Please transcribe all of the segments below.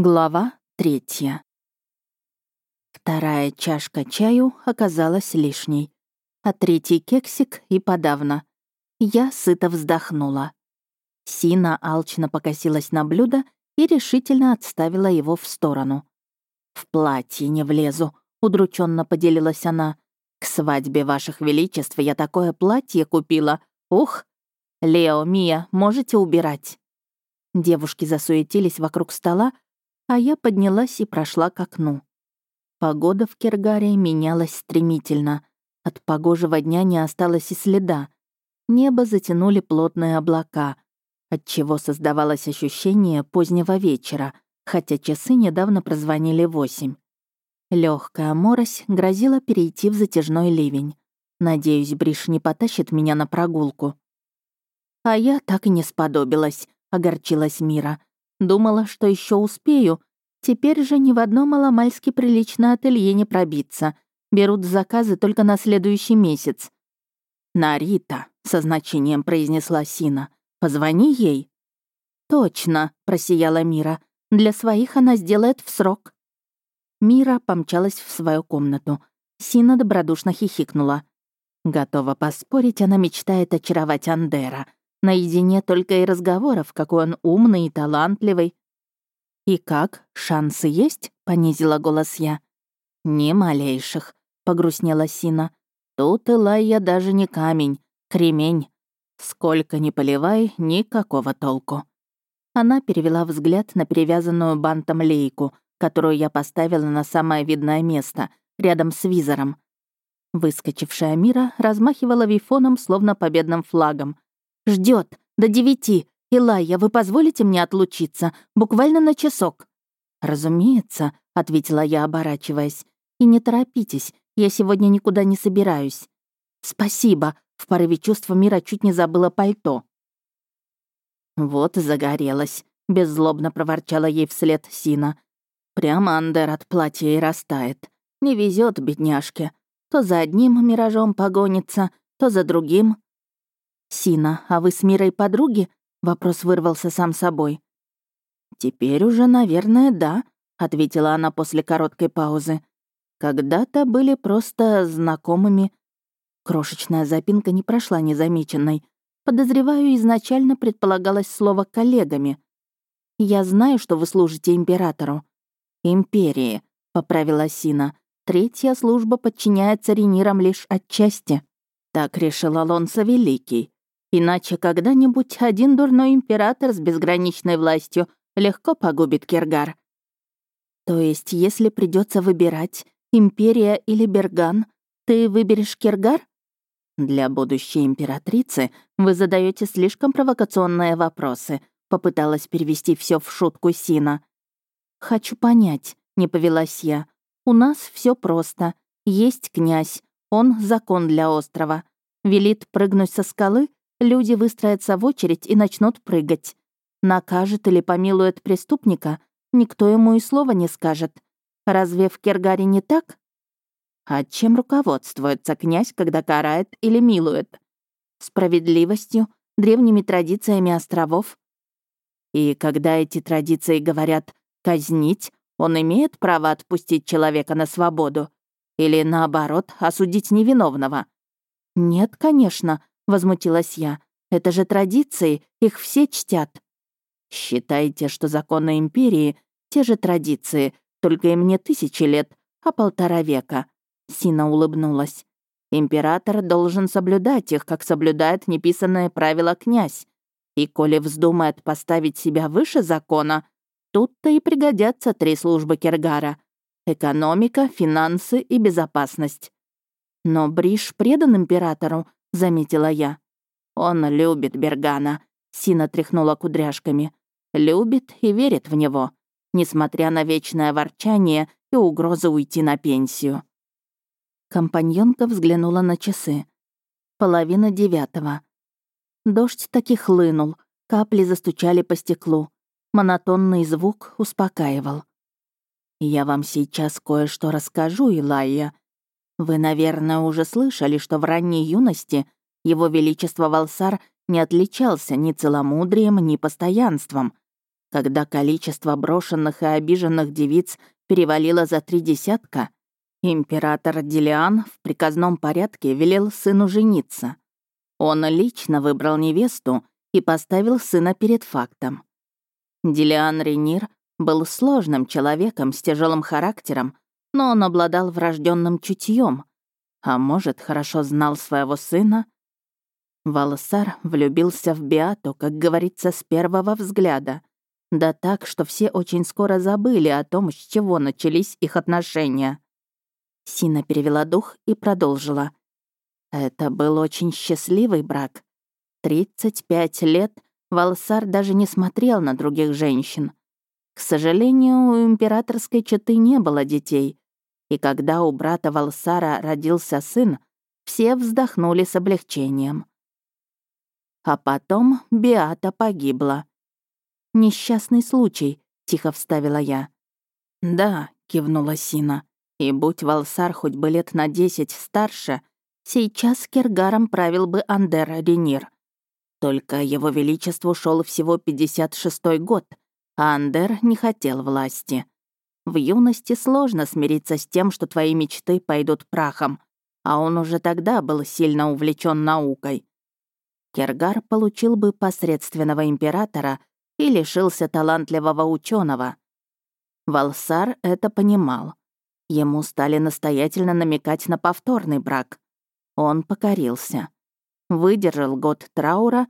Глава третья. Вторая чашка чаю оказалась лишней, а третий кексик и подавно. Я сыто вздохнула. Сина алчно покосилась на блюдо и решительно отставила его в сторону. «В платье не влезу», — удрученно поделилась она. «К свадьбе ваших величеств я такое платье купила. Ух! Лео, Мия, можете убирать?» Девушки засуетились вокруг стола, а я поднялась и прошла к окну. Погода в Кергаре менялась стремительно. От погожего дня не осталось и следа. Небо затянули плотные облака, отчего создавалось ощущение позднего вечера, хотя часы недавно прозвонили восемь. Легкая морось грозила перейти в затяжной ливень. Надеюсь, Бриш не потащит меня на прогулку. А я так и не сподобилась, огорчилась Мира. Думала, что еще успею. Теперь же ни в одно маломальски приличное ателье не пробиться. Берут заказы только на следующий месяц. «Нарита», — со значением произнесла Сина. «Позвони ей». «Точно», — просияла Мира. «Для своих она сделает в срок». Мира помчалась в свою комнату. Сина добродушно хихикнула. Готова поспорить, она мечтает очаровать Андера — Наедине только и разговоров, какой он умный и талантливый. «И как? Шансы есть?» — понизила голос я. «Ни малейших», — погрустнела Сина. «Тут Илайя даже не камень, кремень. Сколько ни поливай, никакого толку». Она перевела взгляд на перевязанную бантом лейку, которую я поставила на самое видное место, рядом с визором. Выскочившая Мира размахивала вифоном, словно победным флагом — Ждет До девяти. Илайя, вы позволите мне отлучиться? Буквально на часок». «Разумеется», — ответила я, оборачиваясь. «И не торопитесь, я сегодня никуда не собираюсь». «Спасибо», — в порыве чувства мира чуть не забыла пальто. «Вот и загорелась», — беззлобно проворчала ей вслед Сина. «Прямо Андер от платья и растает. Не везет бедняжке. То за одним миражом погонится, то за другим. «Сина, а вы с Мирой подруги?» — вопрос вырвался сам собой. «Теперь уже, наверное, да», — ответила она после короткой паузы. «Когда-то были просто знакомыми». Крошечная запинка не прошла незамеченной. Подозреваю, изначально предполагалось слово «коллегами». «Я знаю, что вы служите императору». «Империи», — поправила Сина. «Третья служба подчиняется ренирам лишь отчасти». Так решил Алонсо Великий. Иначе когда-нибудь один дурной император с безграничной властью легко погубит Киргар. То есть, если придется выбирать, империя или Берган, ты выберешь Киргар? Для будущей императрицы вы задаете слишком провокационные вопросы, попыталась перевести все в шутку Сина. Хочу понять, не повелась я. У нас все просто. Есть князь, он закон для острова. Велит прыгнуть со скалы, люди выстроятся в очередь и начнут прыгать. Накажет или помилует преступника, никто ему и слова не скажет. Разве в Кергаре не так? А чем руководствуется князь, когда карает или милует? Справедливостью, древними традициями островов? И когда эти традиции говорят «казнить», он имеет право отпустить человека на свободу? Или, наоборот, осудить невиновного? Нет, конечно, возмутилась я. «Это же традиции, их все чтят». «Считайте, что законы империи — те же традиции, только им не тысячи лет, а полтора века». Сина улыбнулась. «Император должен соблюдать их, как соблюдает неписанное правило князь. И коли вздумает поставить себя выше закона, тут-то и пригодятся три службы Кергара — экономика, финансы и безопасность. Но Бриш предан императору, — заметила я. «Он любит Бергана», — Сина тряхнула кудряшками. «Любит и верит в него, несмотря на вечное ворчание и угрозы уйти на пенсию». Компаньонка взглянула на часы. Половина девятого. Дождь таки хлынул, капли застучали по стеклу. Монотонный звук успокаивал. «Я вам сейчас кое-что расскажу, Илайя», вы, наверное, уже слышали, что в ранней юности его Величество Валсар не отличался ни целомудрием, ни постоянством. Когда количество брошенных и обиженных девиц перевалило за три десятка, император Делиан в приказном порядке велел сыну жениться. Он лично выбрал невесту и поставил сына перед фактом. Делиан Ренир был сложным человеком с тяжелым характером, но он обладал врожденным чутьем, а может, хорошо знал своего сына. Валсар влюбился в Биату, как говорится, с первого взгляда. Да так, что все очень скоро забыли о том, с чего начались их отношения. Сина перевела дух и продолжила. Это был очень счастливый брак. 35 лет Валсар даже не смотрел на других женщин. К сожалению, у императорской четы не было детей, и когда у брата Валсара родился сын, все вздохнули с облегчением. А потом Биата погибла. «Несчастный случай», — тихо вставила я. «Да», — кивнула Сина, «и будь Валсар хоть бы лет на десять старше, сейчас Кергаром правил бы Андер Ренир. Только его величеству шел всего 56-й год — а Андер не хотел власти. В юности сложно смириться с тем, что твои мечты пойдут прахом, а он уже тогда был сильно увлечен наукой. Кергар получил бы посредственного императора и лишился талантливого ученого. Валсар это понимал. Ему стали настоятельно намекать на повторный брак. Он покорился. Выдержал год траура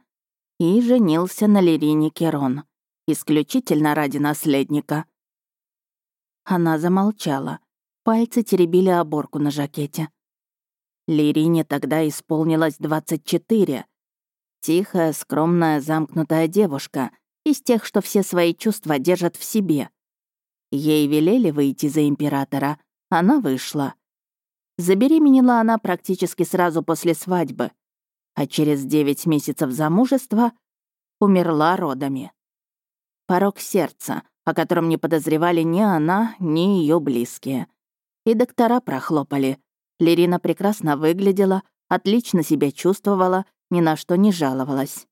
и женился на Лерине Керон исключительно ради наследника». Она замолчала. Пальцы теребили оборку на жакете. Лирине тогда исполнилось 24. Тихая, скромная, замкнутая девушка, из тех, что все свои чувства держат в себе. Ей велели выйти за императора, она вышла. Забеременела она практически сразу после свадьбы, а через 9 месяцев замужества умерла родами порог сердца, о котором не подозревали ни она, ни ее близкие. И доктора прохлопали. Лерина прекрасно выглядела, отлично себя чувствовала, ни на что не жаловалась.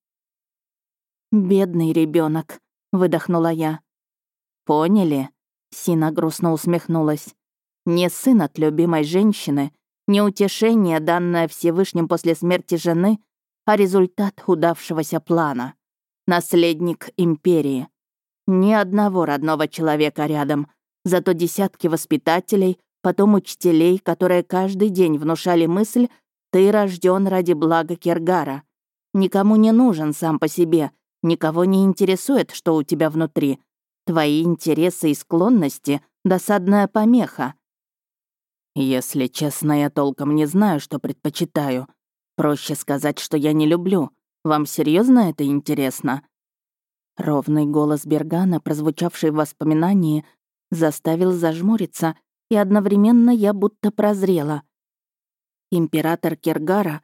«Бедный ребенок, выдохнула я. «Поняли?» — Сина грустно усмехнулась. «Не сын от любимой женщины, не утешение, данное Всевышним после смерти жены, а результат удавшегося плана. Наследник империи. Ни одного родного человека рядом, зато десятки воспитателей, потом учителей, которые каждый день внушали мысль «ты рожден ради блага Кергара». Никому не нужен сам по себе, никого не интересует, что у тебя внутри. Твои интересы и склонности — досадная помеха. Если честно, я толком не знаю, что предпочитаю. Проще сказать, что я не люблю. Вам серьезно это интересно? Ровный голос Бергана, прозвучавший в воспоминании, заставил зажмуриться, и одновременно я будто прозрела. Император Киргара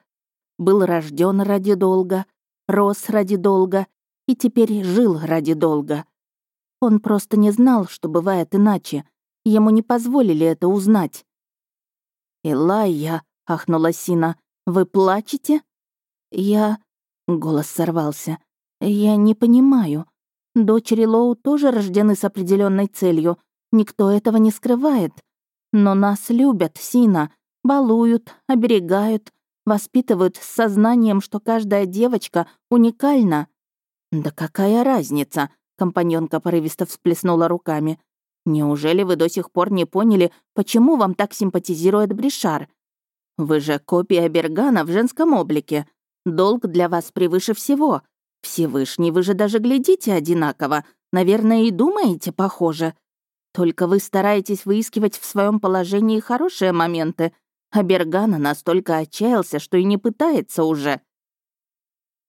был рожден ради долга, рос ради долга и теперь жил ради долга. Он просто не знал, что бывает иначе. Ему не позволили это узнать. «Илайя», — ахнула Сина, — «вы плачете?» «Я...» — голос сорвался. «Я не понимаю. Дочери Лоу тоже рождены с определенной целью. Никто этого не скрывает. Но нас любят, Сина, балуют, оберегают, воспитывают с сознанием, что каждая девочка уникальна». «Да какая разница?» — компаньонка порывисто всплеснула руками. «Неужели вы до сих пор не поняли, почему вам так симпатизирует Бришар? Вы же копия Бергана в женском облике. Долг для вас превыше всего. Всевышний, вы же даже глядите одинаково. Наверное, и думаете похоже. Только вы стараетесь выискивать в своем положении хорошие моменты, а Бергана настолько отчаялся, что и не пытается уже.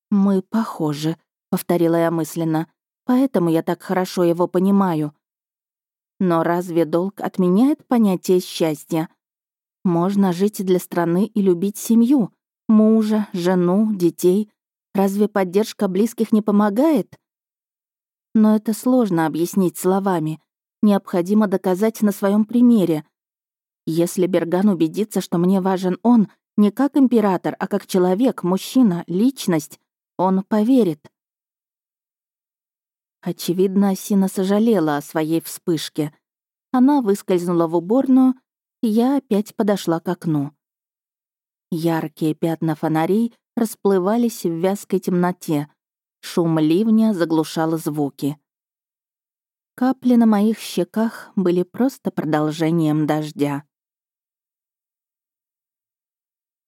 «Мы похожи», — повторила я мысленно, «поэтому я так хорошо его понимаю». Но разве долг отменяет понятие счастья? Можно жить для страны и любить семью, мужа, жену, детей, Разве поддержка близких не помогает? Но это сложно объяснить словами. Необходимо доказать на своем примере. Если Берган убедится, что мне важен он, не как император, а как человек, мужчина, личность, он поверит. Очевидно, Сина сожалела о своей вспышке. Она выскользнула в уборную, и я опять подошла к окну. Яркие пятна фонарей расплывались в вязкой темноте. Шум ливня заглушал звуки. Капли на моих щеках были просто продолжением дождя.